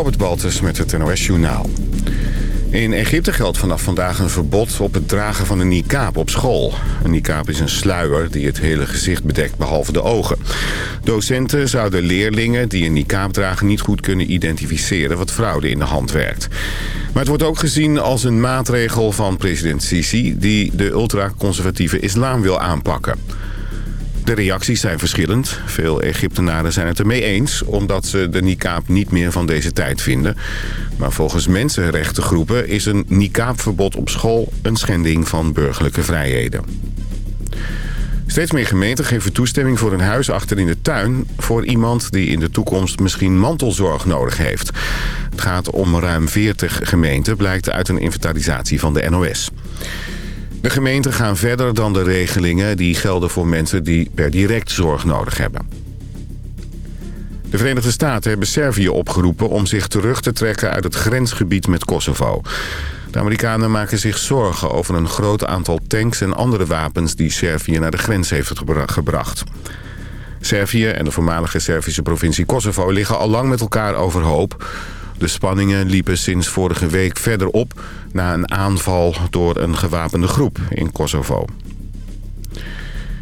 Robert Baltus met het NOS Journaal. In Egypte geldt vanaf vandaag een verbod op het dragen van een niqab op school. Een niqab is een sluier die het hele gezicht bedekt behalve de ogen. Docenten zouden leerlingen die een niqab dragen niet goed kunnen identificeren wat fraude in de hand werkt. Maar het wordt ook gezien als een maatregel van president Sisi die de ultraconservatieve islam wil aanpakken. De reacties zijn verschillend. Veel Egyptenaren zijn het ermee eens... omdat ze de niqab niet meer van deze tijd vinden. Maar volgens mensenrechtengroepen is een niqabverbod op school... een schending van burgerlijke vrijheden. Steeds meer gemeenten geven toestemming voor een huis achter in de tuin... voor iemand die in de toekomst misschien mantelzorg nodig heeft. Het gaat om ruim 40 gemeenten, blijkt uit een inventarisatie van de NOS. De gemeenten gaan verder dan de regelingen die gelden voor mensen die per direct zorg nodig hebben. De Verenigde Staten hebben Servië opgeroepen om zich terug te trekken uit het grensgebied met Kosovo. De Amerikanen maken zich zorgen over een groot aantal tanks en andere wapens die Servië naar de grens heeft gebracht. Servië en de voormalige Servische provincie Kosovo liggen al lang met elkaar overhoop. De spanningen liepen sinds vorige week verder op... na een aanval door een gewapende groep in Kosovo.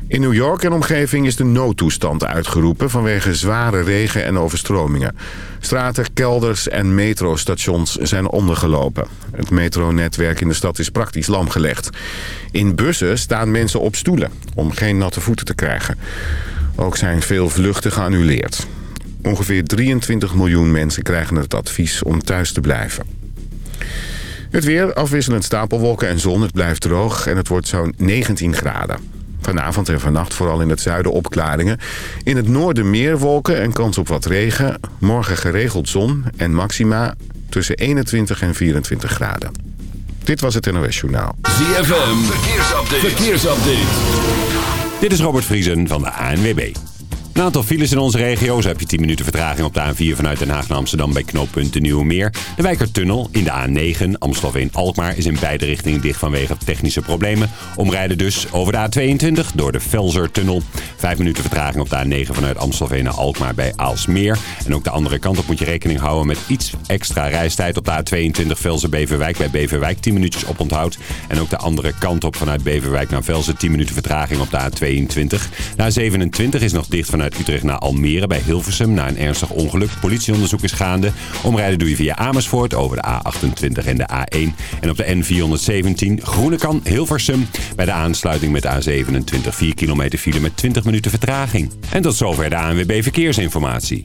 In New York en omgeving is de noodtoestand uitgeroepen... vanwege zware regen en overstromingen. Straten, kelders en metrostations zijn ondergelopen. Het metronetwerk in de stad is praktisch lamgelegd. In bussen staan mensen op stoelen om geen natte voeten te krijgen. Ook zijn veel vluchten geannuleerd. Ongeveer 23 miljoen mensen krijgen het advies om thuis te blijven. Het weer, afwisselend stapelwolken en zon. Het blijft droog en het wordt zo'n 19 graden. Vanavond en vannacht vooral in het zuiden opklaringen. In het noorden meer wolken en kans op wat regen. Morgen geregeld zon en maxima tussen 21 en 24 graden. Dit was het NOS Journaal. ZFM, verkeersupdate. verkeersupdate. Dit is Robert Vriesen van de ANWB. Een aantal files in onze regio. Zo heb je 10 minuten vertraging op de A4 vanuit Den Haag naar Amsterdam bij knooppunt de Nieuwe Meer. De Wijkertunnel in de A9 Amstelveen-Alkmaar is in beide richtingen dicht vanwege technische problemen. Omrijden dus over de A22 door de Velzertunnel. 5 minuten vertraging op de A9 vanuit Amstelveen naar Alkmaar bij Aalsmeer. En ook de andere kant op moet je rekening houden met iets extra reistijd op de A22 Velzer-Beverwijk bij Beverwijk 10 minuutjes op onthoud. En ook de andere kant op vanuit Beverwijk naar Velzen 10 minuten vertraging op de A22. De A27 is nog dicht vanuit Utrecht naar Almere bij Hilversum na een ernstig ongeluk. Politieonderzoek is gaande. Omrijden doe je via Amersfoort over de A28 en de A1. En op de N417 Groenekan Hilversum bij de aansluiting met de A27 4 kilometer file met 20 minuten vertraging. En tot zover de ANWB Verkeersinformatie.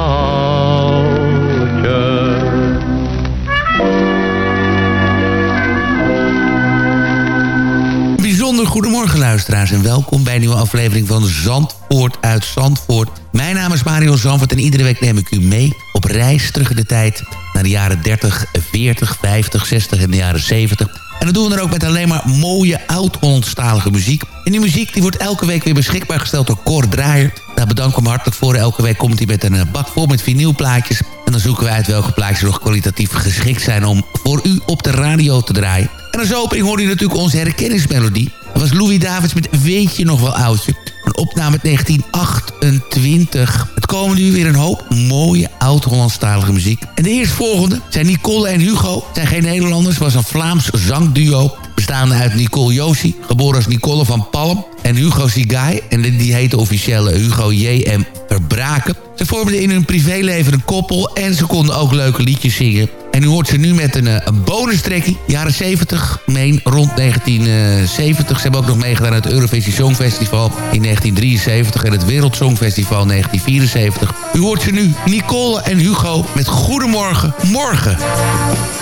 goedemorgen luisteraars en welkom bij een nieuwe aflevering van Zandvoort uit Zandvoort. Mijn naam is Mario Zandvoort en iedere week neem ik u mee op reis terug in de tijd naar de jaren 30, 40, 50, 60 en de jaren 70. En dat doen we dan ook met alleen maar mooie oud-Hollandstalige muziek. En die muziek die wordt elke week weer beschikbaar gesteld door Cor Draaier. Daar bedank ik hem hartelijk voor. Elke week komt hij met een eh, bak vol met vinylplaatjes. En dan zoeken wij uit welke plaatjes nog kwalitatief geschikt zijn om voor u op de radio te draaien. En als opening hoorde u natuurlijk onze herkenningsmelodie. Dat was Louis Davids met Weet je nog wel oudje. Een opname uit 1928. Het komen nu weer een hoop mooie oud-Hollandstalige muziek. En de eerstvolgende zijn Nicole en Hugo. Zijn geen Nederlanders, was een Vlaams zangduo. Bestaande uit Nicole Josie, geboren als Nicole van Palm. En Hugo Sigai, en die heette officieel Hugo J.M. Verbraken. Ze vormden in hun privéleven een koppel en ze konden ook leuke liedjes zingen. En u hoort ze nu met een, eh, een bonustrekkie. Jaren 70, meen rond 1970. Ze hebben ook nog meegedaan aan het Eurovisie Songfestival in 1973... en het Wereld Songfestival 1974. U hoort ze nu, Nicole en Hugo, met Goedemorgen, Morgen.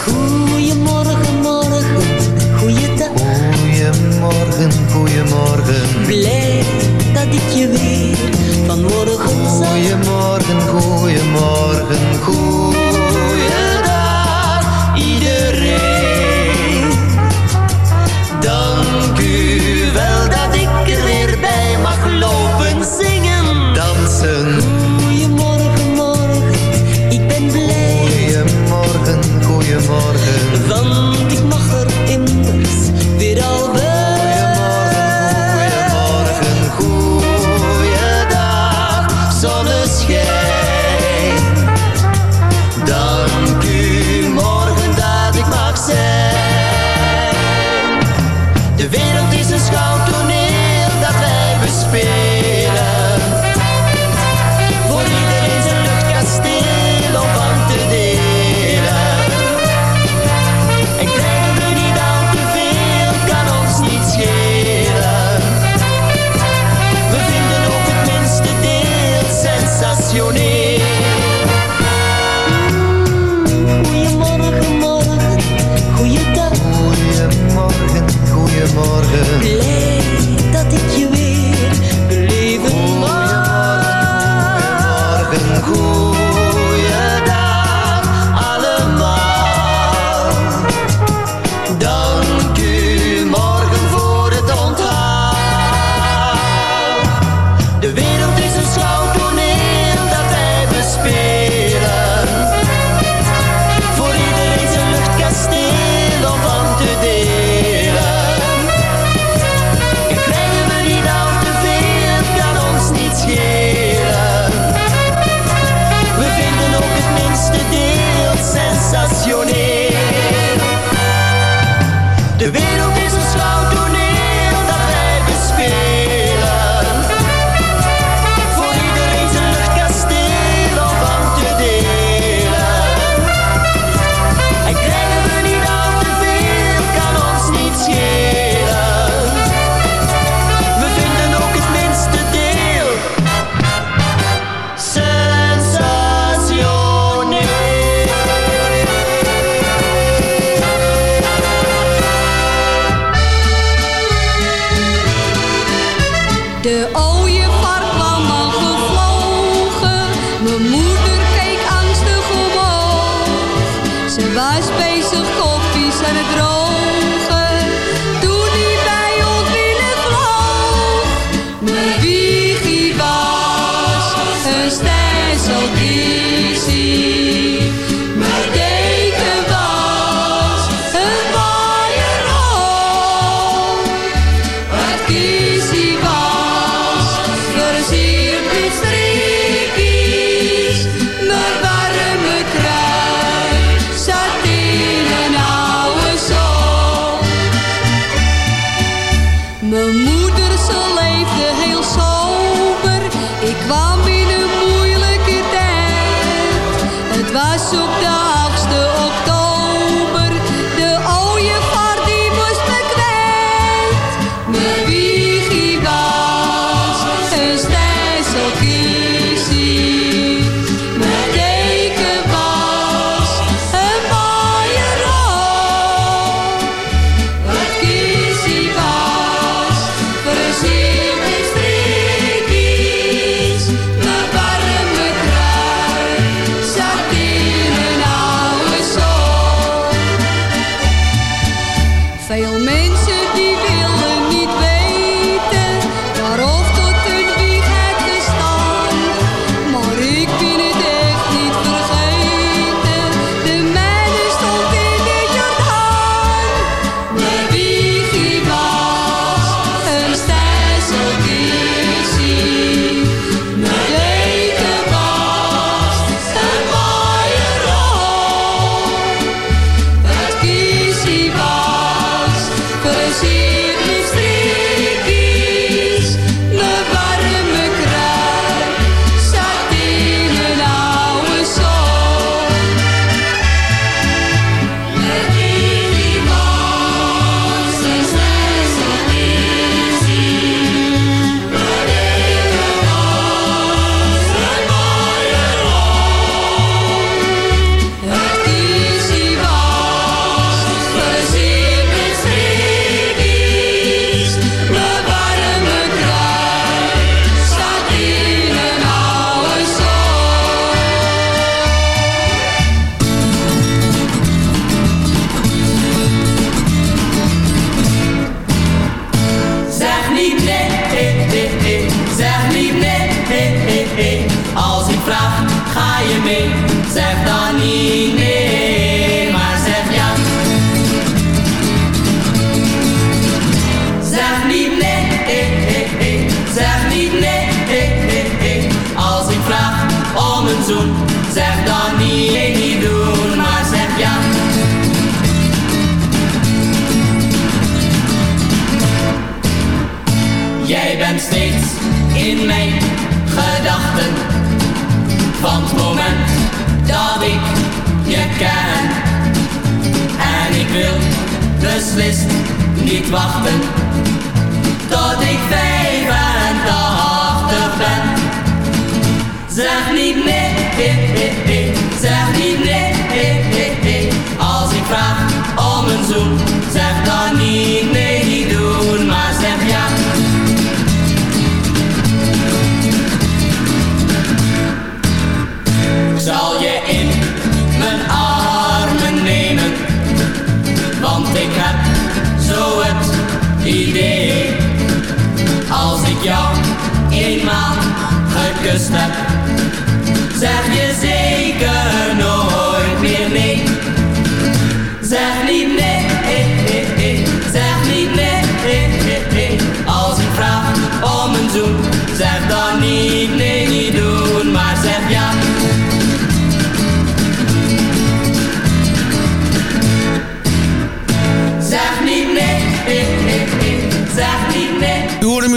Goedemorgen, morgen, goeiedag. Goedemorgen, goedemorgen. Blij dat ik je weer vanmorgen zag. Goedemorgen, goedemorgen, goeiedag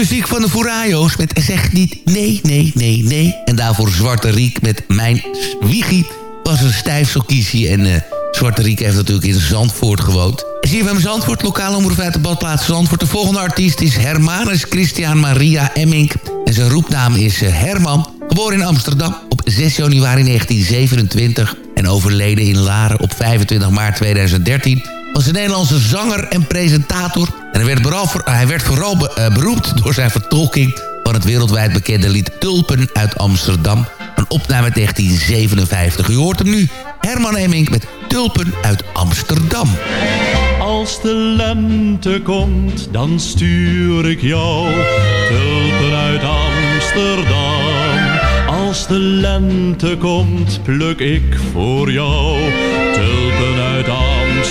muziek van de Furayos met Zeg niet nee, nee, nee, nee. En daarvoor Zwarte Riek met Mijn Wiegie. Was een stijfselkiesie en eh, Zwarte Riek heeft natuurlijk in Zandvoort gewoond. Je Zandvoort, lokale omroep uit de badplaats Zandvoort. De volgende artiest is Hermanus Christian Maria Emmink. En zijn roepnaam is eh, Herman. Geboren in Amsterdam op 6 januari 1927 en overleden in Laren op 25 maart 2013 was een Nederlandse zanger en presentator. En hij werd vooral, hij werd uh, beroemd door zijn vertolking van het wereldwijd bekende lied Tulpen uit Amsterdam. Een opname uit 1957. U hoort hem nu, Herman Hemming met Tulpen uit Amsterdam. Als de lente komt, dan stuur ik jou tulpen uit Amsterdam. Als de lente komt, pluk ik voor jou tulpen uit Amsterdam.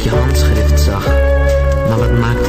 ik je handschrift zag. Maar wat maakten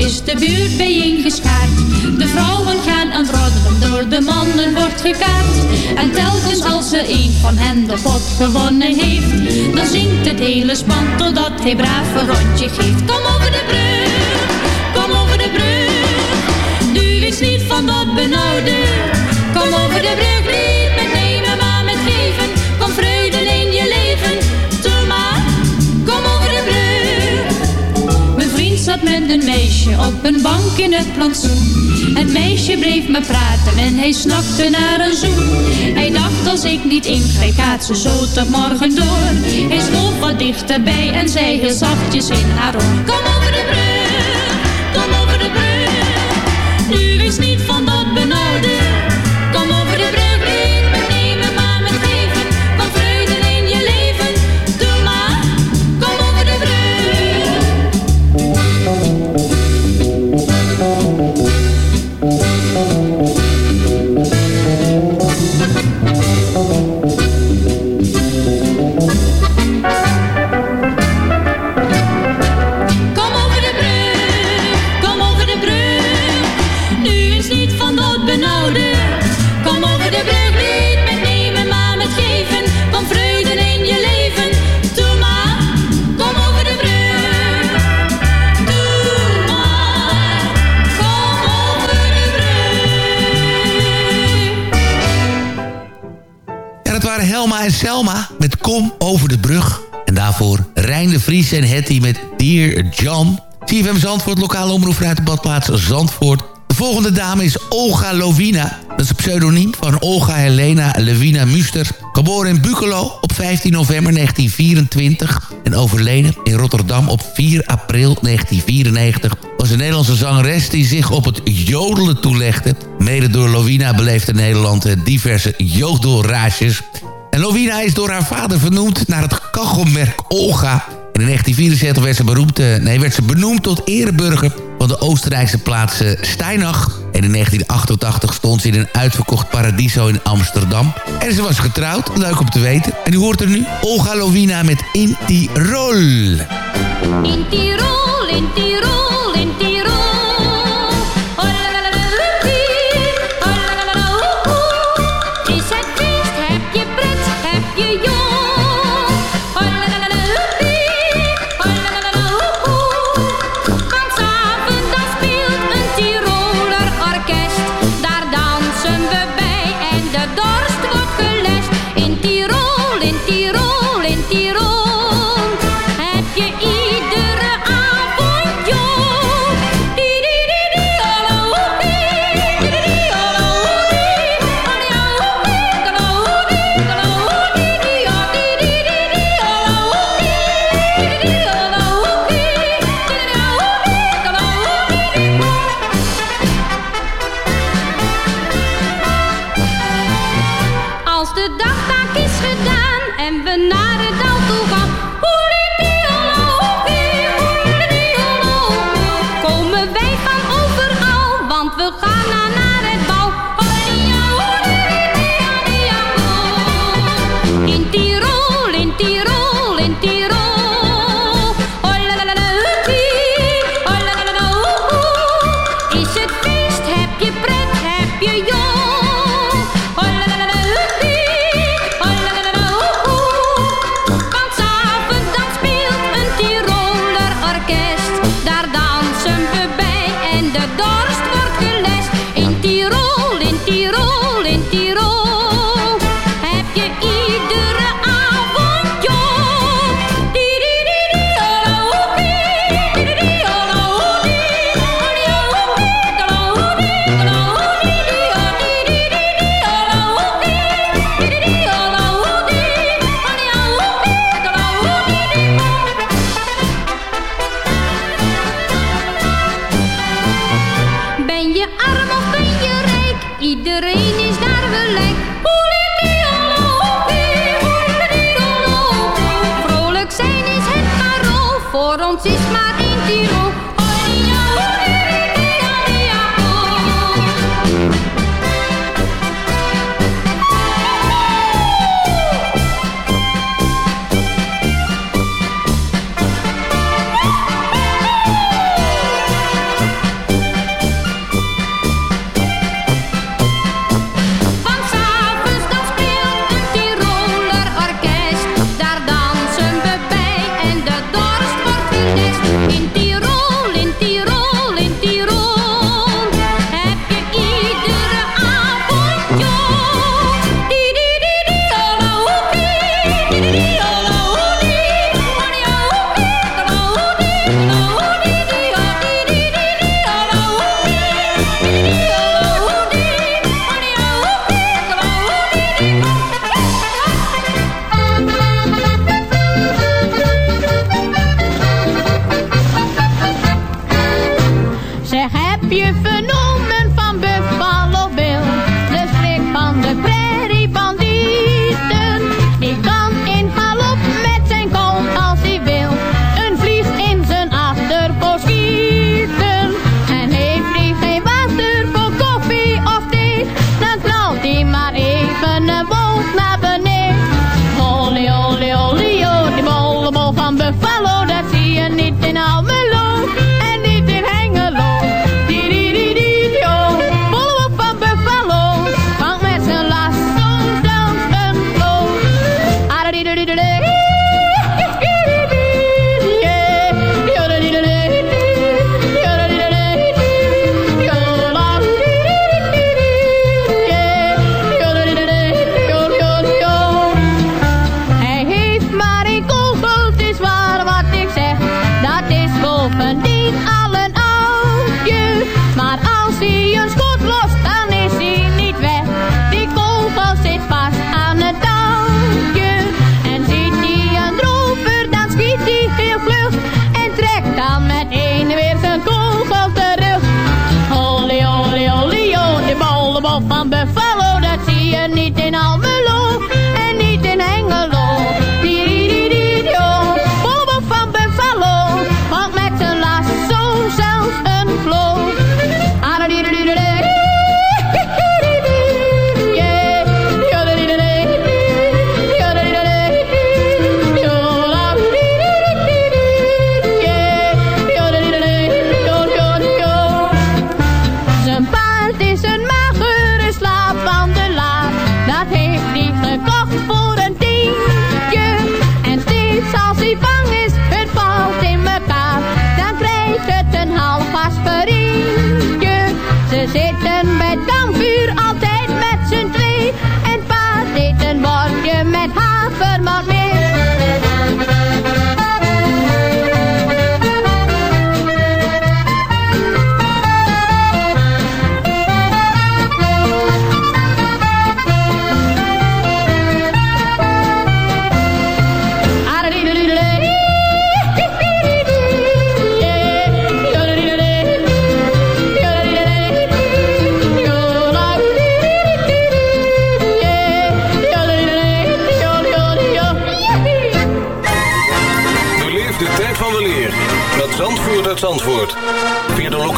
is de buurt bijeengeschaard. De vrouwen gaan aan het roddelen, door de mannen wordt gekaart. En telkens als er een van hen de pot gewonnen heeft, dan zingt het hele span totdat hij braaf een rondje geeft. Kom over de brug, kom over de brug. Nu is niet van dat benauwde. Kom over de brug, met een meisje op een bank in het plantsoen. Het meisje bleef me praten en hij snakte naar een zoen. Hij dacht als ik niet ingreep gaat ze zo tot morgen door. Hij schoof wat dichterbij en zei heel zachtjes in haar oor. Kom over dat waren Helma en Selma met Kom over de brug. En daarvoor Rijn de Vries en Hetty met Dear John. CFM Zandvoort, lokale omroep vanuit de badplaats Zandvoort. De volgende dame is Olga Lovina. Dat is een pseudoniem van Olga Helena Levina Muster. Geboren in Bukelo op 15 november 1924 en overleden in Rotterdam op 4 april 1994 was een Nederlandse zangeres die zich op het jodelen toelegde. Mede door Lovina beleefde Nederland eh, diverse jodelrages. En Lovina is door haar vader vernoemd naar het kachelmerk Olga. En in 1974 werd ze, eh, nee, werd ze benoemd tot ereburger van de Oostenrijkse plaats eh, Steinach. En in 1988 stond ze in een uitverkocht paradiso in Amsterdam. En ze was getrouwd, leuk om te weten. En u hoort er nu Olga Lovina met In Tirol. In Tirol, in Tirol,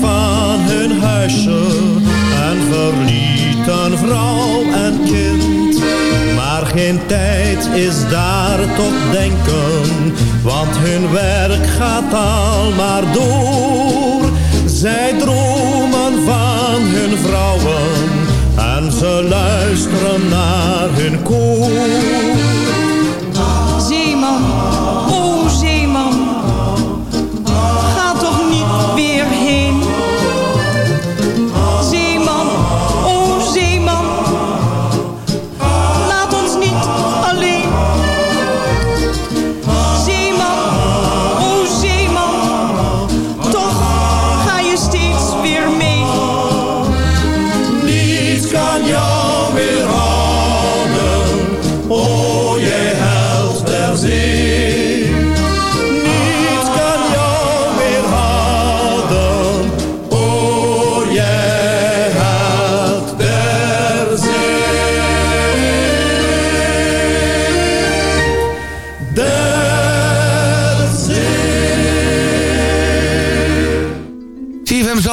van hun huisje en verlieten vrouw en kind. Maar geen tijd is daar tot denken, want hun werk gaat al maar door. Zij dromen van hun vrouwen en ze luisteren naar hun koor.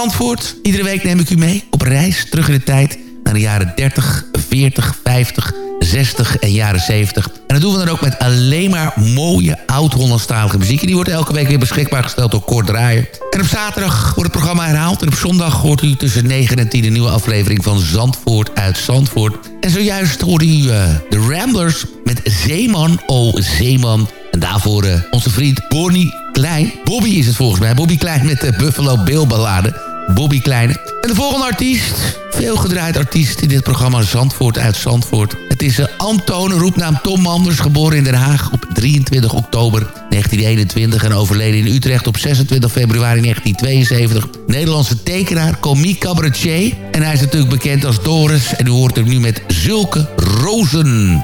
Zandvoort. Iedere week neem ik u mee op reis terug in de tijd... naar de jaren 30, 40, 50, 60 en jaren 70. En dat doen we dan ook met alleen maar mooie oud-Hollandstalige muziek. Die wordt elke week weer beschikbaar gesteld door Kort Draaier. En op zaterdag wordt het programma herhaald. En op zondag hoort u tussen 9 en 10 een nieuwe aflevering van Zandvoort uit Zandvoort. En zojuist hoorde u uh, de Ramblers met Zeeman, oh Zeeman... En daarvoor uh, onze vriend Bonnie Klein. Bobby is het volgens mij. Bobby Klein met de Buffalo Bill ballade. Bobby Kleine. En de volgende artiest. Veel gedraaid artiest in dit programma Zandvoort uit Zandvoort. Het is uh, Anton, roepnaam Tom Manders, geboren in Den Haag op 23 oktober 1921... en overleden in Utrecht op 26 februari 1972. Nederlandse tekenaar, komiek, cabaretier. En hij is natuurlijk bekend als Doris. En u hoort hem nu met Zulke Rozen.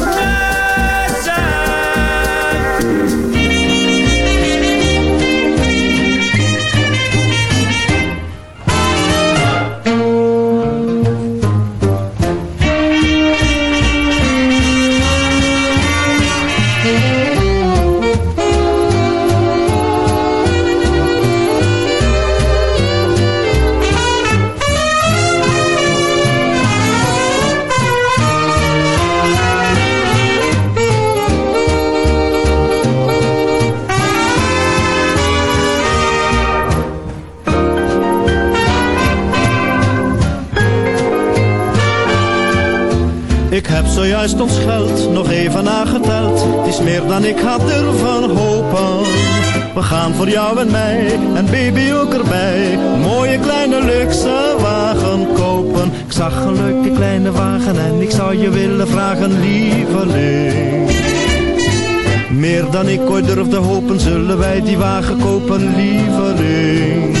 heb zojuist ons geld nog even nageteld. Het is meer dan ik had ervan hopen. We gaan voor jou en mij en baby ook erbij. Mooie kleine luxe wagen kopen. Ik zag een leuke kleine wagen en ik zou je willen vragen, lieveling. Meer dan ik ooit durfde hopen, zullen wij die wagen kopen, lieveling.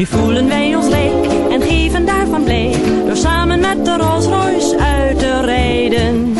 Nu voelen wij ons leek en geven daarvan blijk. Door samen met de Rolls Royce uit te rijden.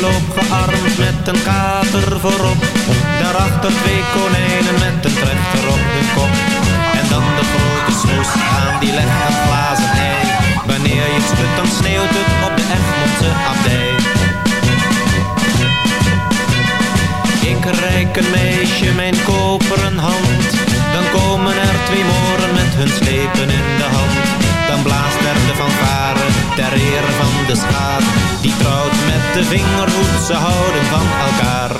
loop gearmd met een kater voorop. Daarachter twee konijnen met een trechter op de kop. En dan de grote snoes aan die legt een glazen ei. Wanneer je het dan sneeuwt het op de Egmondse abdij. reik een meisje mijn koperen hand. Dan komen er twee moren met hun slepen in de hand. Dan blaast er de fanfare ter ere van de schaar. Die de vingerhoed, ze houden van elkaar.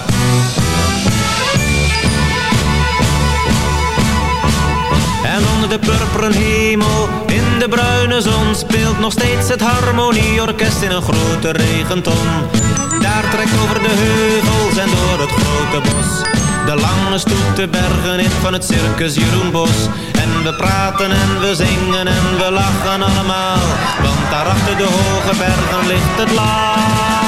En onder de purperen hemel, in de bruine zon Speelt nog steeds het harmonieorkest in een grote regenton. Daar trekt over de heuvels en door het grote bos De lange stoet de bergen in van het circus Jeroen Bos. En we praten en we zingen en we lachen allemaal Want daar achter de hoge bergen ligt het land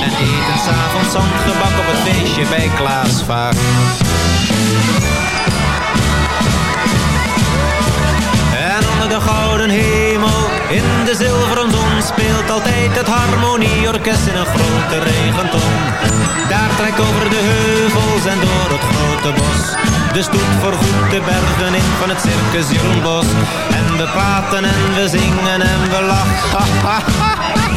En eten s'avonds zandgebak op het feestje bij Klaas Vaak. En onder de gouden hemel, in de zilveren zon Speelt altijd het harmonieorkest in een grote regenton. Daar trekt over de heuvels en door het grote bos De stoet voorgoed de bergen in van het circus Jeroen Bos. En we praten en we zingen en we lachen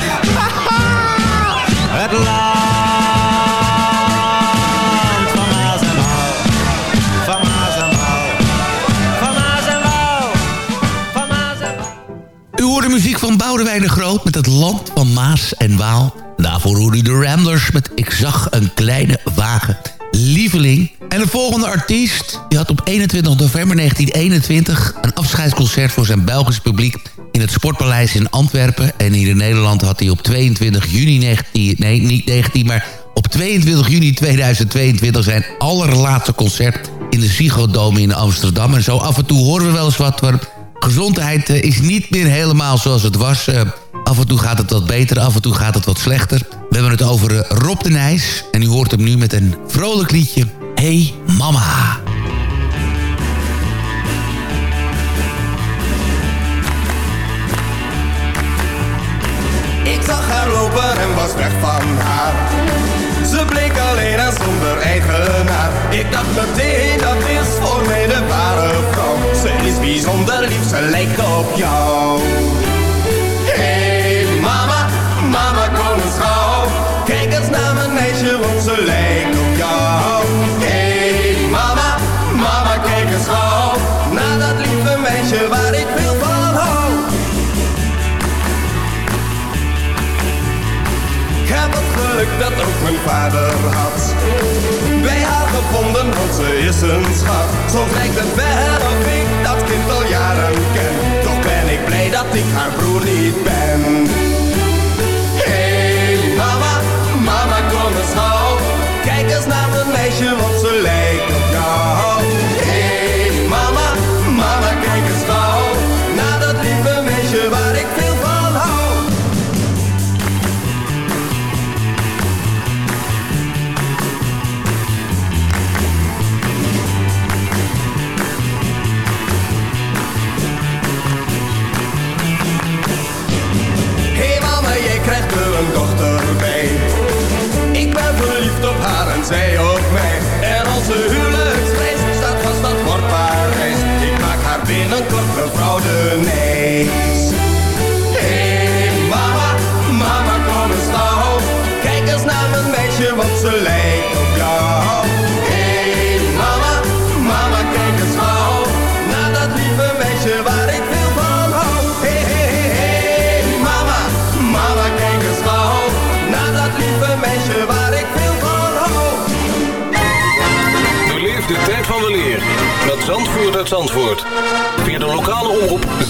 muziek van Boudewijn de Groot met het land van Maas en Waal. Daarvoor hoorde u de Ramblers met Ik zag een kleine wagen. Lieveling. En de volgende artiest die had op 21 november 1921 een afscheidsconcert voor zijn Belgisch publiek in het Sportpaleis in Antwerpen. En hier in Nederland had hij op 22 juni 19, nee niet 19, maar op 22 juni 2022 zijn allerlaatste concert in de Ziggo Dome in Amsterdam. En zo af en toe horen we wel eens wat. Maar gezondheid eh, is niet meer helemaal zoals het was. Eh, af en toe gaat het wat beter, af en toe gaat het wat slechter. We hebben het over eh, Rob de Nijs. En u hoort hem nu met een vrolijk liedje. Hey mama. Lopen en was weg van haar. Ze bleek alleen en zonder eigenaar. Ik dacht meteen, dat is voor mij de ware vrouw. Ze is bijzonder lief, ze lijkt op jou. Hey mama, mama kom eens gauw. Kijk eens naar mijn meisje, want ze lijkt op jou. Hey mama, mama kijk eens gauw. Naar dat lieve meisje dat ook mijn vader had. Bij haar gevonden, want ze is een schat. Zo lijkt het wel of ik dat kind al jaren ken. Toch ben ik blij dat ik haar broer niet ben.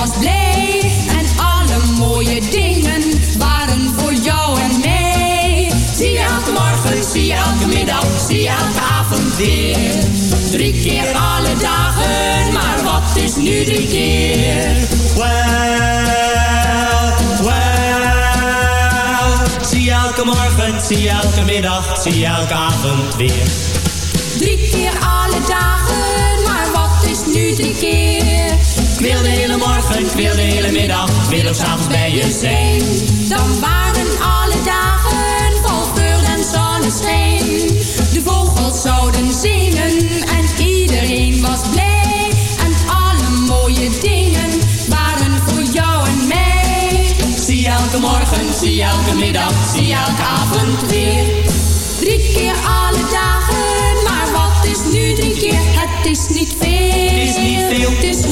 was blij en alle mooie dingen waren voor jou en mij. Zie elke morgen, zie elke middag, zie elke avond weer. Drie keer alle dagen, maar wat is nu de keer? Wel, wel. Zie elke morgen, zie elke middag, zie elke avond weer. Drie keer alle dagen, maar wat is nu de keer? Ik wil de hele morgen, ik wil de hele middag, ik wil ook s'avonds bij je zijn. Dan waren alle dagen vol geur en zonneschijn. De vogels zouden zingen en iedereen was blij. En alle mooie dingen waren voor jou en mij. Zie elke morgen, zie elke middag, zie elke avond weer. Drie keer alle dagen, maar wat is nu drie keer? Het is niet veel. Het is niet veel. Het is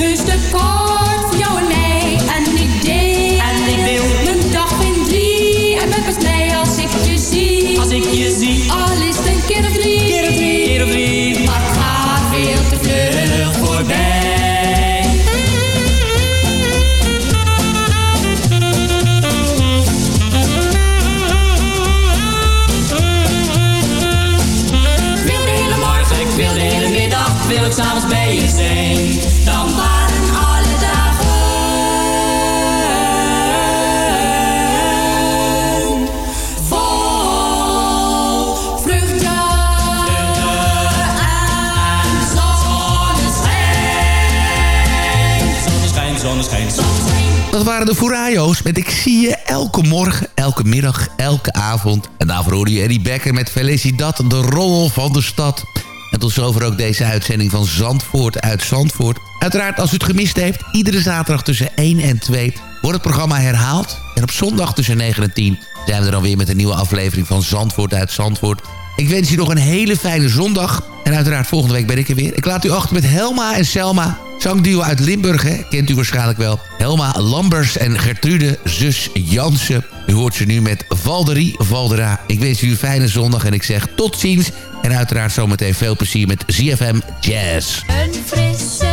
s'avonds bij je zijn. Waren de Furayos met Ik zie je elke morgen, elke middag, elke avond. En daarvoor hoorde je Eddie Becker met Felicidad, de rol van de stad. En tot zover ook deze uitzending van Zandvoort uit Zandvoort. Uiteraard, als u het gemist heeft, iedere zaterdag tussen 1 en 2 wordt het programma herhaald. En op zondag tussen 9 en 10 zijn we er dan weer met een nieuwe aflevering van Zandvoort uit Zandvoort. Ik wens u nog een hele fijne zondag. En uiteraard volgende week ben ik er weer. Ik laat u achter met Helma en Selma. Zangduo uit Limburg, hè? kent u waarschijnlijk wel. Helma Lambers en Gertrude, zus Jansen. U hoort ze nu met Valderie Valdera. Ik wens u een fijne zondag en ik zeg tot ziens. En uiteraard zometeen veel plezier met ZFM Jazz. Een frisse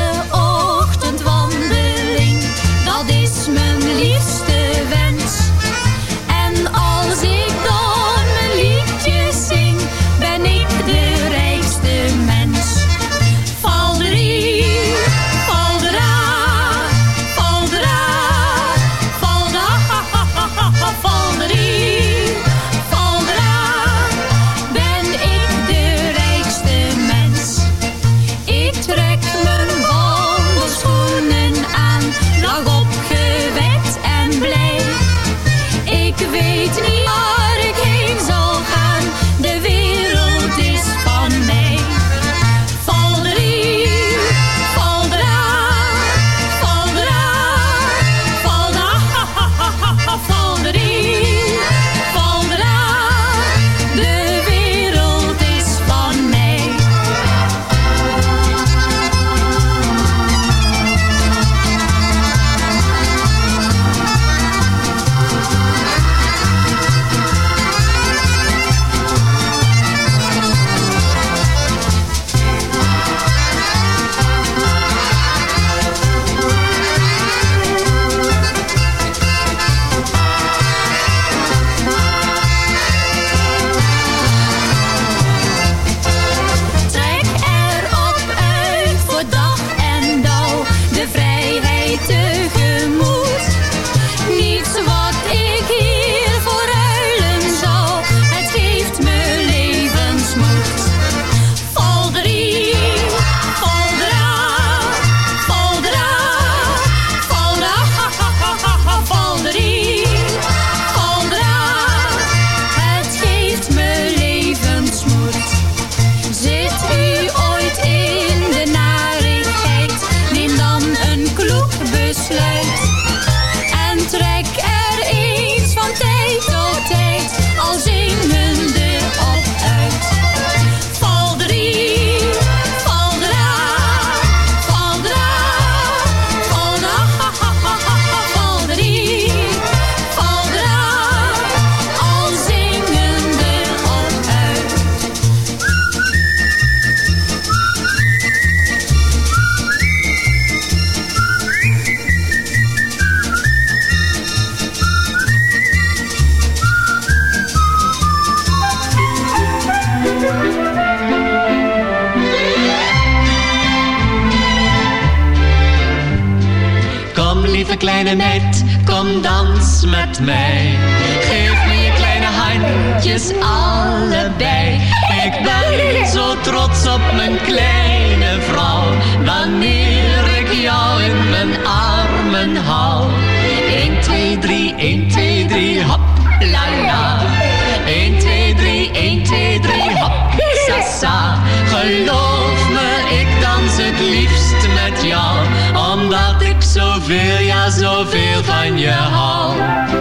zoveel, ja zoveel van je hou.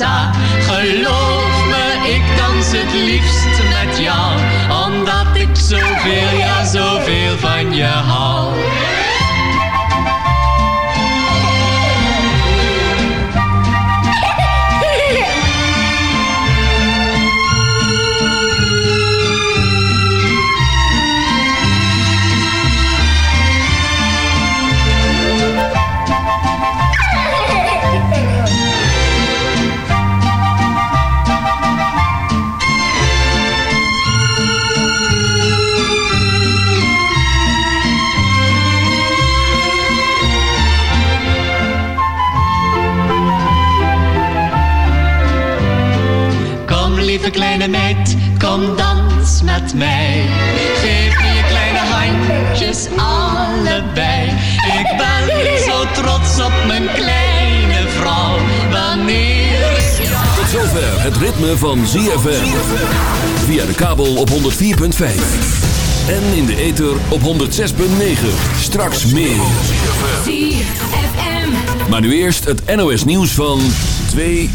Stop. Kom dans met mij. Geef me je kleine handjes allebei. Ik ben zo trots op mijn kleine vrouw. Wanneer ik jou... Tot zover het ritme van ZFM. Via de kabel op 104.5. En in de ether op 106.9. Straks meer. Maar nu eerst het NOS nieuws van 2